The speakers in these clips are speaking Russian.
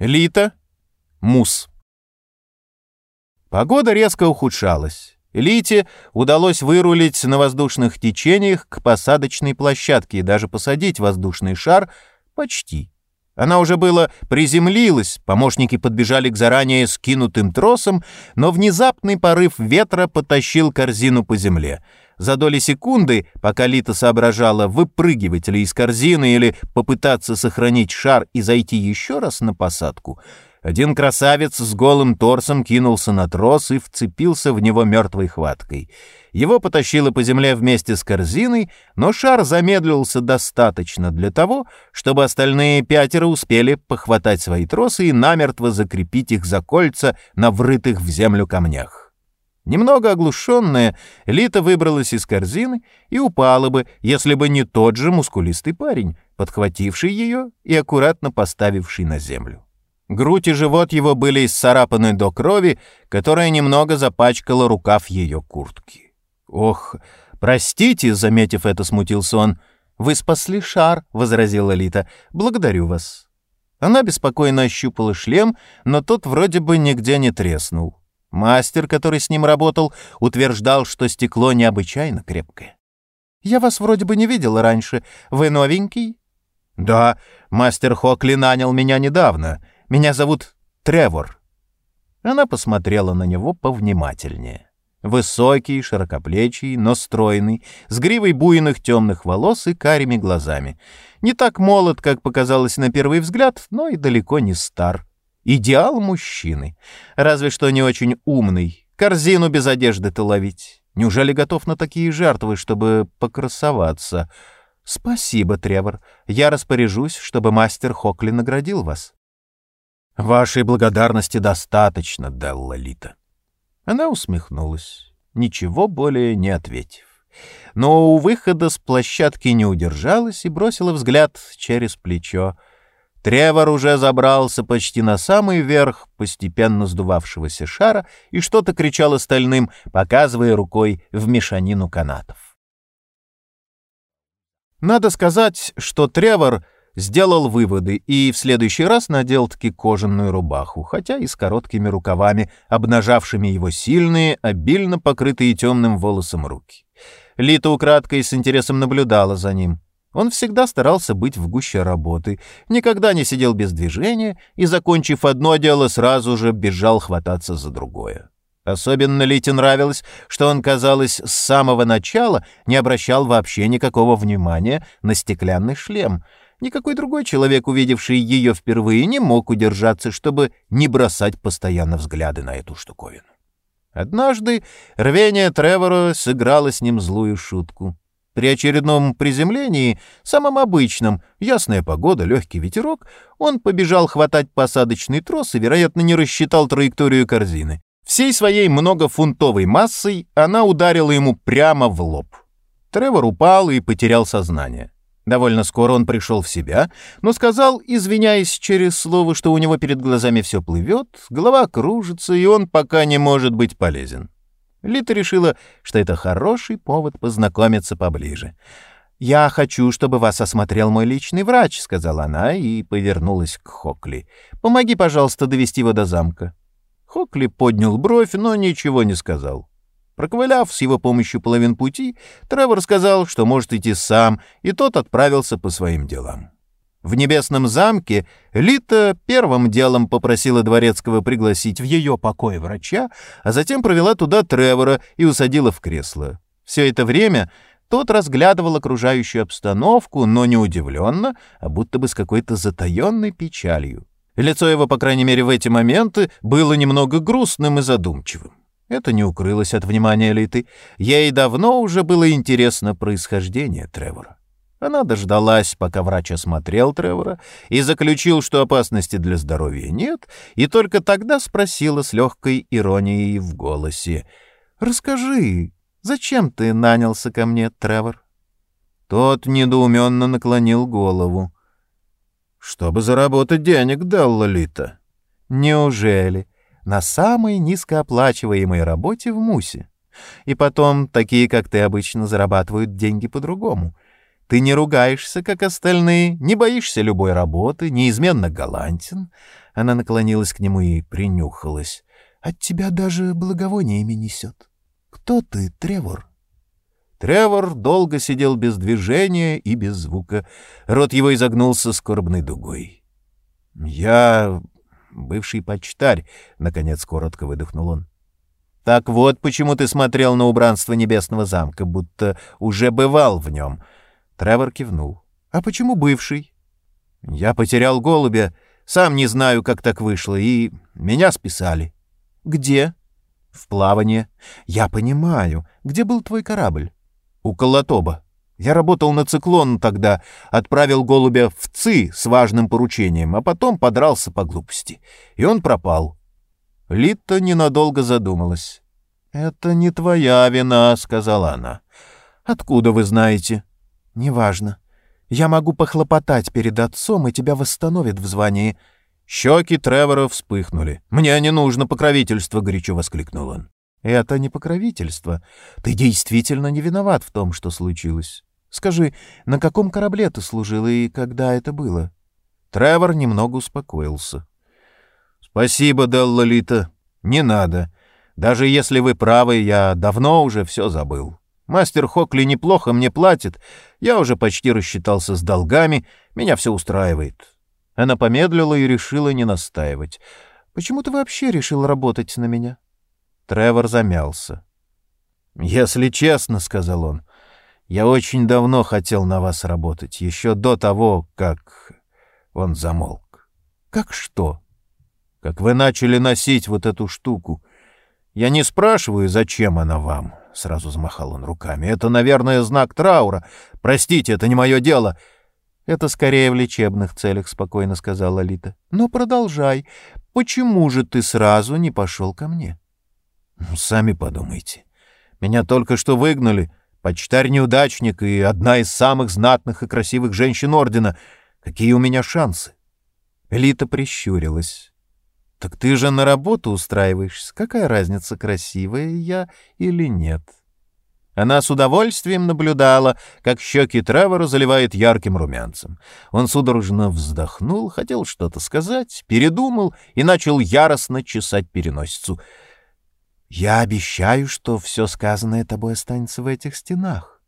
Лита. Мус. Погода резко ухудшалась. Лите удалось вырулить на воздушных течениях к посадочной площадке и даже посадить воздушный шар почти. Она уже было приземлилась, помощники подбежали к заранее скинутым тросам, но внезапный порыв ветра потащил корзину по земле. За доли секунды, пока Лита соображала, выпрыгивать ли из корзины или попытаться сохранить шар и зайти еще раз на посадку — один красавец с голым торсом кинулся на трос и вцепился в него мертвой хваткой. Его потащило по земле вместе с корзиной, но шар замедлился достаточно для того, чтобы остальные пятеро успели похватать свои тросы и намертво закрепить их за кольца на врытых в землю камнях. Немного оглушенная, Лита выбралась из корзины и упала бы, если бы не тот же мускулистый парень, подхвативший ее и аккуратно поставивший на землю. Грудь и живот его были исцарапаны до крови, которая немного запачкала рукав ее куртки. «Ох, простите», — заметив это, смутился он. «Вы спасли шар», — возразила Лита. «Благодарю вас». Она беспокойно ощупала шлем, но тот вроде бы нигде не треснул. Мастер, который с ним работал, утверждал, что стекло необычайно крепкое. «Я вас вроде бы не видела раньше. Вы новенький?» «Да, мастер Хокли нанял меня недавно. Меня зовут Тревор». Она посмотрела на него повнимательнее. Высокий, широкоплечий, но стройный, с гривой буйных темных волос и карими глазами. Не так молод, как показалось на первый взгляд, но и далеко не стар. Идеал мужчины. Разве что не очень умный. Корзину без одежды-то ловить. Неужели готов на такие жертвы, чтобы покрасоваться? Спасибо, Тревор. Я распоряжусь, чтобы мастер Хокли наградил вас. «Вашей благодарности достаточно, Делла Лита». Она усмехнулась, ничего более не ответив. Но у выхода с площадки не удержалась и бросила взгляд через плечо. Тревор уже забрался почти на самый верх постепенно сдувавшегося шара и что-то кричал остальным, показывая рукой в мешанину канатов. Надо сказать, что Тревор сделал выводы и в следующий раз надел-таки кожаную рубаху, хотя и с короткими рукавами, обнажавшими его сильные, обильно покрытые темным волосом руки. Лита украдкой с интересом наблюдала за ним. Он всегда старался быть в гуще работы, никогда не сидел без движения и, закончив одно дело, сразу же бежал хвататься за другое. Особенно Лите нравилось, что он, казалось, с самого начала не обращал вообще никакого внимания на стеклянный шлем — Никакой другой человек, увидевший ее впервые, не мог удержаться, чтобы не бросать постоянно взгляды на эту штуковину. Однажды рвение Тревора сыграло с ним злую шутку. При очередном приземлении, самом обычном, ясная погода, легкий ветерок, он побежал хватать посадочный трос и, вероятно, не рассчитал траекторию корзины. Всей своей многофунтовой массой она ударила ему прямо в лоб. Тревор упал и потерял сознание. Довольно скоро он пришел в себя, но сказал, извиняясь через слово, что у него перед глазами все плывет, голова кружится, и он пока не может быть полезен. Лита решила, что это хороший повод познакомиться поближе. «Я хочу, чтобы вас осмотрел мой личный врач», — сказала она и повернулась к Хокли. «Помоги, пожалуйста, довести его до замка». Хокли поднял бровь, но ничего не сказал. Проковыляв с его помощью половин пути, Тревор сказал, что может идти сам, и тот отправился по своим делам. В небесном замке Лита первым делом попросила дворецкого пригласить в ее покой врача, а затем провела туда Тревора и усадила в кресло. Все это время тот разглядывал окружающую обстановку, но не удивленно, а будто бы с какой-то затаенной печалью. Лицо его, по крайней мере, в эти моменты было немного грустным и задумчивым. Это не укрылось от внимания Литы. Ей давно уже было интересно происхождение Тревора. Она дождалась, пока врач осмотрел Тревора и заключил, что опасности для здоровья нет, и только тогда спросила с легкой иронией в голосе. «Расскажи, зачем ты нанялся ко мне, Тревор?» Тот недоуменно наклонил голову. «Чтобы заработать денег, Делла Лита». «Неужели?» на самой низкооплачиваемой работе в Мусе. И потом, такие, как ты, обычно зарабатывают деньги по-другому. Ты не ругаешься, как остальные, не боишься любой работы, неизменно галантен». Она наклонилась к нему и принюхалась. «От тебя даже благовониями несет. Кто ты, Тревор?» Тревор долго сидел без движения и без звука. Рот его изогнулся скорбной дугой. «Я бывший почтарь», — наконец коротко выдохнул он. «Так вот, почему ты смотрел на убранство Небесного замка, будто уже бывал в нем». Тревор кивнул. «А почему бывший?» «Я потерял голубя, сам не знаю, как так вышло, и меня списали». «Где?» «В плавание». «Я понимаю. Где был твой корабль?» у Колотоба. Я работал на циклон тогда, отправил голубя в ЦИ с важным поручением, а потом подрался по глупости. И он пропал. Литта ненадолго задумалась. «Это не твоя вина», — сказала она. «Откуда вы знаете?» «Неважно. Я могу похлопотать перед отцом, и тебя восстановят в звании». Щеки Тревора вспыхнули. «Мне не нужно покровительство», — горячо воскликнул он. Это не покровительство. Ты действительно не виноват в том, что случилось. Скажи, на каком корабле ты служил и когда это было? Тревор немного успокоился. Спасибо, Делла Лита. Не надо. Даже если вы правы, я давно уже все забыл. Мастер Хокли неплохо мне платит. Я уже почти рассчитался с долгами. Меня все устраивает. Она помедлила и решила не настаивать. Почему ты вообще решил работать на меня? Тревор замялся. «Если честно, — сказал он, — я очень давно хотел на вас работать, еще до того, как...» Он замолк. «Как что?» «Как вы начали носить вот эту штуку. Я не спрашиваю, зачем она вам?» Сразу замахал он руками. «Это, наверное, знак траура. Простите, это не мое дело». «Это скорее в лечебных целях», — спокойно сказала Лита. «Но продолжай. Почему же ты сразу не пошел ко мне?» Ну, сами подумайте. Меня только что выгнали. Почтарь-неудачник и одна из самых знатных и красивых женщин Ордена. Какие у меня шансы? Элита прищурилась. «Так ты же на работу устраиваешься. Какая разница, красивая я или нет?» Она с удовольствием наблюдала, как щеки Тревора заливает ярким румянцем. Он судорожно вздохнул, хотел что-то сказать, передумал и начал яростно чесать переносицу — я обещаю, что все сказанное тобой останется в этих стенах.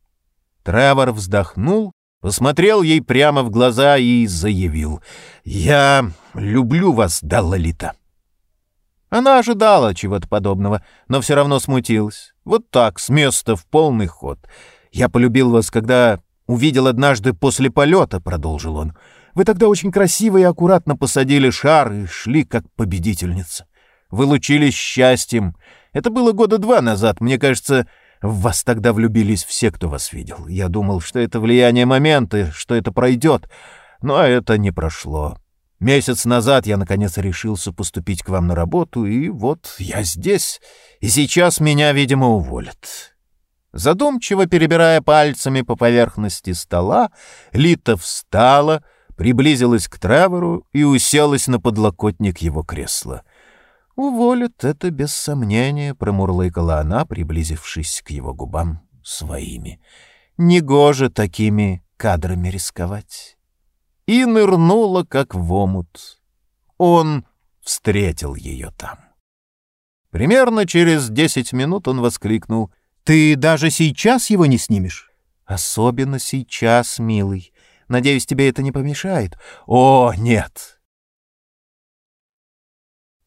Тревор вздохнул, посмотрел ей прямо в глаза и заявил. «Я люблю вас, Даллалита». Она ожидала чего-то подобного, но все равно смутилась. Вот так, с места в полный ход. «Я полюбил вас, когда увидел однажды после полета», — продолжил он. «Вы тогда очень красиво и аккуратно посадили шар и шли как победительница. Вы лучились счастьем, это было года два назад. Мне кажется, в вас тогда влюбились все, кто вас видел. Я думал, что это влияние момента, что это пройдет. Но это не прошло. Месяц назад я, наконец, решился поступить к вам на работу, и вот я здесь. И сейчас меня, видимо, уволят. Задумчиво перебирая пальцами по поверхности стола, Лита встала, приблизилась к Тревору и уселась на подлокотник его кресла — «Уволят это без сомнения», — промурлыкала она, приблизившись к его губам своими. «Негоже такими кадрами рисковать». И нырнула, как в омут. Он встретил ее там. Примерно через десять минут он воскликнул. «Ты даже сейчас его не снимешь?» «Особенно сейчас, милый. Надеюсь, тебе это не помешает?» «О, нет!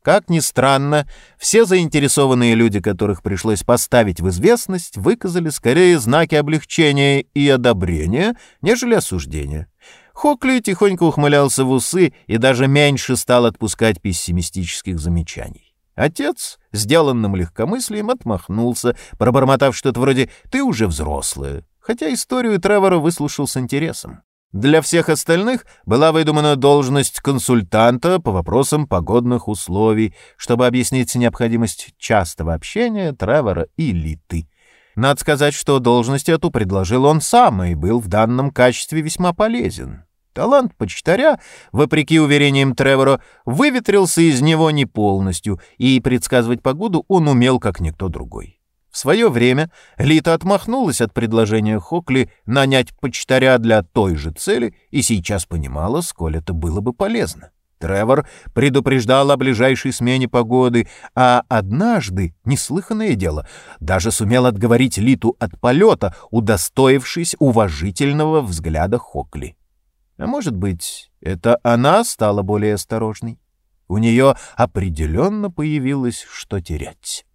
Как ни странно, все заинтересованные люди, которых пришлось поставить в известность, выказали скорее знаки облегчения и одобрения, нежели осуждения. Хокли тихонько ухмылялся в усы и даже меньше стал отпускать пессимистических замечаний. Отец, сделанным легкомыслием, отмахнулся, пробормотав что-то вроде «ты уже взрослая», хотя историю Тревора выслушал с интересом. Для всех остальных была выдумана должность консультанта по вопросам погодных условий, чтобы объяснить необходимость частого общения Тревора и Литы. Надо сказать, что должность эту предложил он сам и был в данном качестве весьма полезен. Талант почтаря, вопреки уверениям Тревора, выветрился из него не полностью, и предсказывать погоду он умел, как никто другой. В свое время Лита отмахнулась от предложения Хокли нанять почтаря для той же цели и сейчас понимала, сколь это было бы полезно. Тревор предупреждал о ближайшей смене погоды, а однажды, неслыханное дело, даже сумел отговорить Литу от полета, удостоившись уважительного взгляда Хокли. А может быть, это она стала более осторожной? У нее определенно появилось что терять.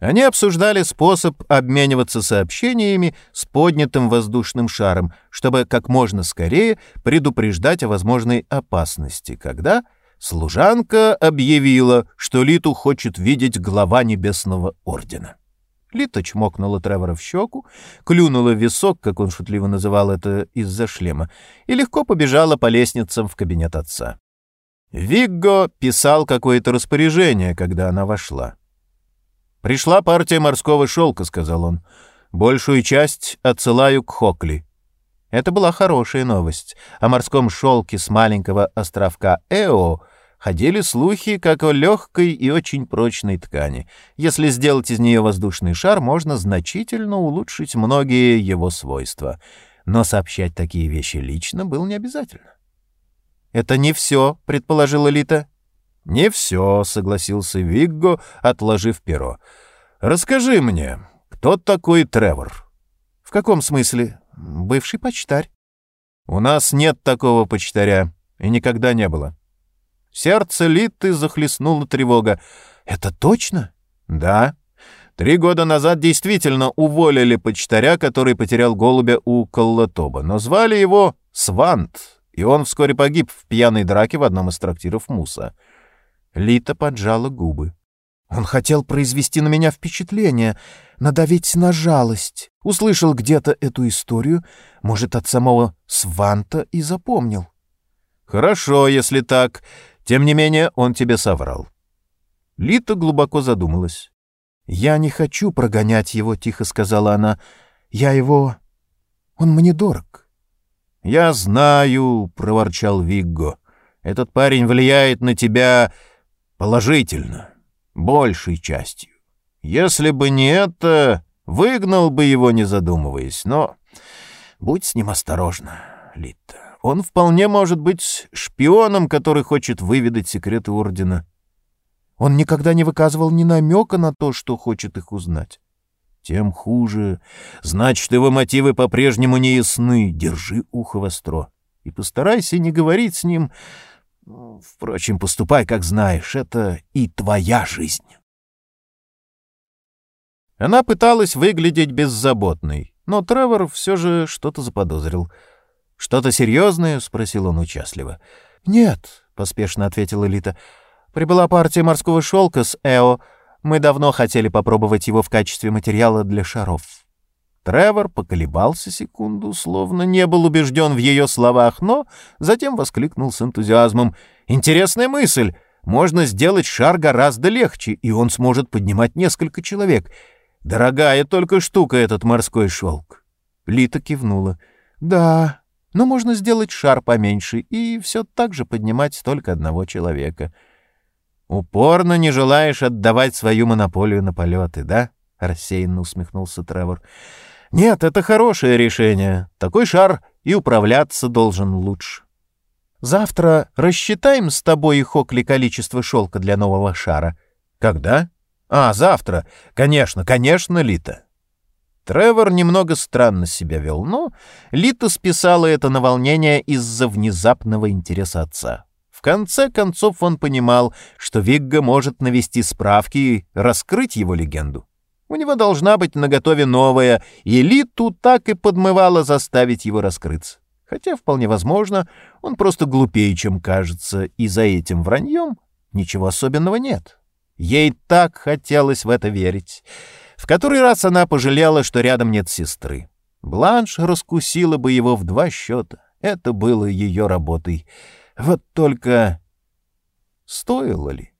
Они обсуждали способ обмениваться сообщениями с поднятым воздушным шаром, чтобы как можно скорее предупреждать о возможной опасности, когда служанка объявила, что Литу хочет видеть глава Небесного Ордена. Лита чмокнула Тревора в щеку, клюнула в висок, как он шутливо называл это из-за шлема, и легко побежала по лестницам в кабинет отца. Вигго писал какое-то распоряжение, когда она вошла. «Пришла партия морского шелка», — сказал он. «Большую часть отсылаю к Хокли». Это была хорошая новость. О морском шелке с маленького островка Эо ходили слухи, как о легкой и очень прочной ткани. Если сделать из нее воздушный шар, можно значительно улучшить многие его свойства. Но сообщать такие вещи лично было не обязательно. «Это не все», — предположила Лита. «Не все», — согласился Вигго, отложив перо. «Расскажи мне, кто такой Тревор?» «В каком смысле? Бывший почтарь». «У нас нет такого почтаря, и никогда не было». Сердце Литы захлестнула тревога. «Это точно?» «Да. Три года назад действительно уволили почтаря, который потерял голубя у Коллатоба, но звали его Свант, и он вскоре погиб в пьяной драке в одном из трактиров Муса». Лита поджала губы. Он хотел произвести на меня впечатление, надавить на жалость. Услышал где-то эту историю, может, от самого Сванта и запомнил. «Хорошо, если так. Тем не менее, он тебе соврал». Лита глубоко задумалась. «Я не хочу прогонять его», — тихо сказала она. «Я его... Он мне дорог». «Я знаю», — проворчал Вигго. «Этот парень влияет на тебя Положительно. Большей частью. Если бы не это, выгнал бы его, не задумываясь. Но будь с ним осторожна, Лита. Он вполне может быть шпионом, который хочет выведать секреты Ордена. Он никогда не выказывал ни намека на то, что хочет их узнать. Тем хуже. Значит, его мотивы по-прежнему не ясны. Держи ухо востро. И постарайся не говорить с ним Впрочем, поступай, как знаешь, это и твоя жизнь. Она пыталась выглядеть беззаботной, но Тревор все же что-то заподозрил. «Что-то серьезное?» — спросил он участливо. «Нет», — поспешно ответила Элита. «Прибыла партия морского шелка с Эо. Мы давно хотели попробовать его в качестве материала для шаров». Тревор поколебался секунду, словно не был убежден в ее словах, но затем воскликнул с энтузиазмом. «Интересная мысль! Можно сделать шар гораздо легче, и он сможет поднимать несколько человек. Дорогая только штука этот морской шелк». Лита кивнула. «Да, но можно сделать шар поменьше и все так же поднимать только одного человека». «Упорно не желаешь отдавать свою монополию на полеты, да?» — рассеянно усмехнулся Тревор. Нет, это хорошее решение. Такой шар и управляться должен лучше. Завтра рассчитаем с тобой и Хокли количество шелка для нового шара. Когда? А, завтра. Конечно, конечно, Лита. Тревор немного странно себя вел, но Лита списала это на волнение из-за внезапного интереса отца. В конце концов он понимал, что Вигга может навести справки и раскрыть его легенду. У него должна быть наготове новая, и Литу так и подмывала заставить его раскрыться. Хотя, вполне возможно, он просто глупее, чем кажется, и за этим враньем ничего особенного нет. Ей так хотелось в это верить. В который раз она пожалела, что рядом нет сестры. Бланш раскусила бы его в два счета. Это было ее работой. Вот только стоило ли?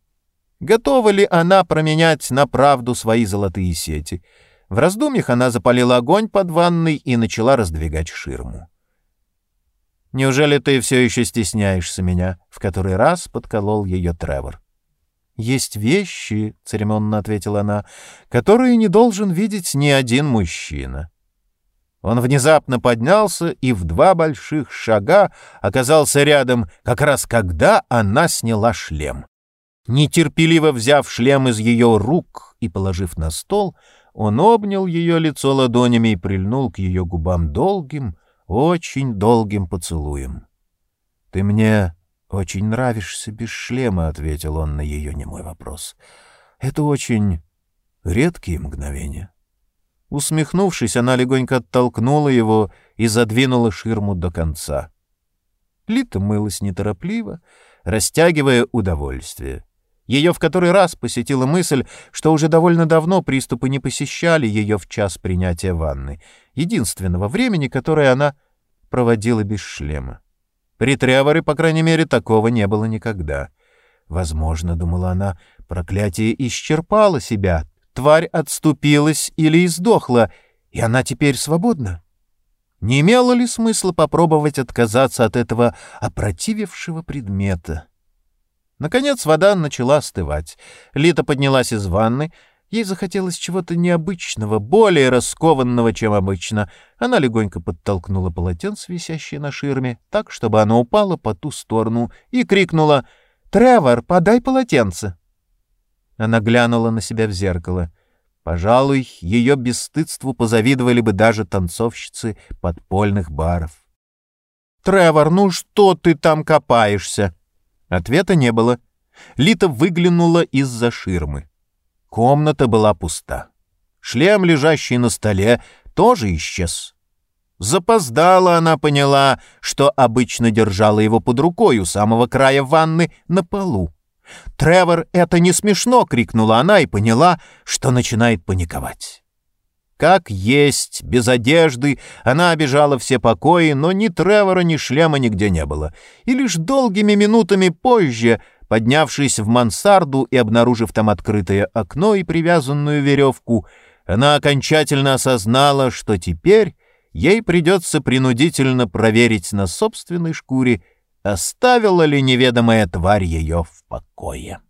Готова ли она променять на правду свои золотые сети? В раздумьях она запалила огонь под ванной и начала раздвигать ширму. «Неужели ты все еще стесняешься меня?» — в который раз подколол ее Тревор. «Есть вещи», — церемонно ответила она, — «которые не должен видеть ни один мужчина». Он внезапно поднялся и в два больших шага оказался рядом, как раз когда она сняла шлем. Нетерпеливо взяв шлем из ее рук и положив на стол, он обнял ее лицо ладонями и прильнул к ее губам долгим, очень долгим поцелуем. — Ты мне очень нравишься без шлема, — ответил он на ее немой вопрос. — Это очень редкие мгновения. Усмехнувшись, она легонько оттолкнула его и задвинула ширму до конца. Лита мылась неторопливо, растягивая удовольствие. Ее в который раз посетила мысль, что уже довольно давно приступы не посещали ее в час принятия ванны, единственного времени, которое она проводила без шлема. При Треворе, по крайней мере, такого не было никогда. Возможно, — думала она, — проклятие исчерпало себя, тварь отступилась или издохла, и она теперь свободна. Не имело ли смысла попробовать отказаться от этого опротивившего предмета? Наконец вода начала остывать. Лита поднялась из ванны. Ей захотелось чего-то необычного, более раскованного, чем обычно. Она легонько подтолкнула полотенце, висящее на ширме, так, чтобы оно упало по ту сторону, и крикнула «Тревор, подай полотенце!» Она глянула на себя в зеркало. Пожалуй, ее бесстыдству позавидовали бы даже танцовщицы подпольных баров. «Тревор, ну что ты там копаешься?» Ответа не было. Лита выглянула из-за ширмы. Комната была пуста. Шлем, лежащий на столе, тоже исчез. Запоздала она поняла, что обычно держала его под рукой у самого края ванны на полу. «Тревор, это не смешно!» — крикнула она и поняла, что начинает паниковать. Как есть, без одежды, она обижала все покои, но ни Тревора, ни шлема нигде не было. И лишь долгими минутами позже, поднявшись в мансарду и обнаружив там открытое окно и привязанную веревку, она окончательно осознала, что теперь ей придется принудительно проверить на собственной шкуре, оставила ли неведомая тварь ее в покое.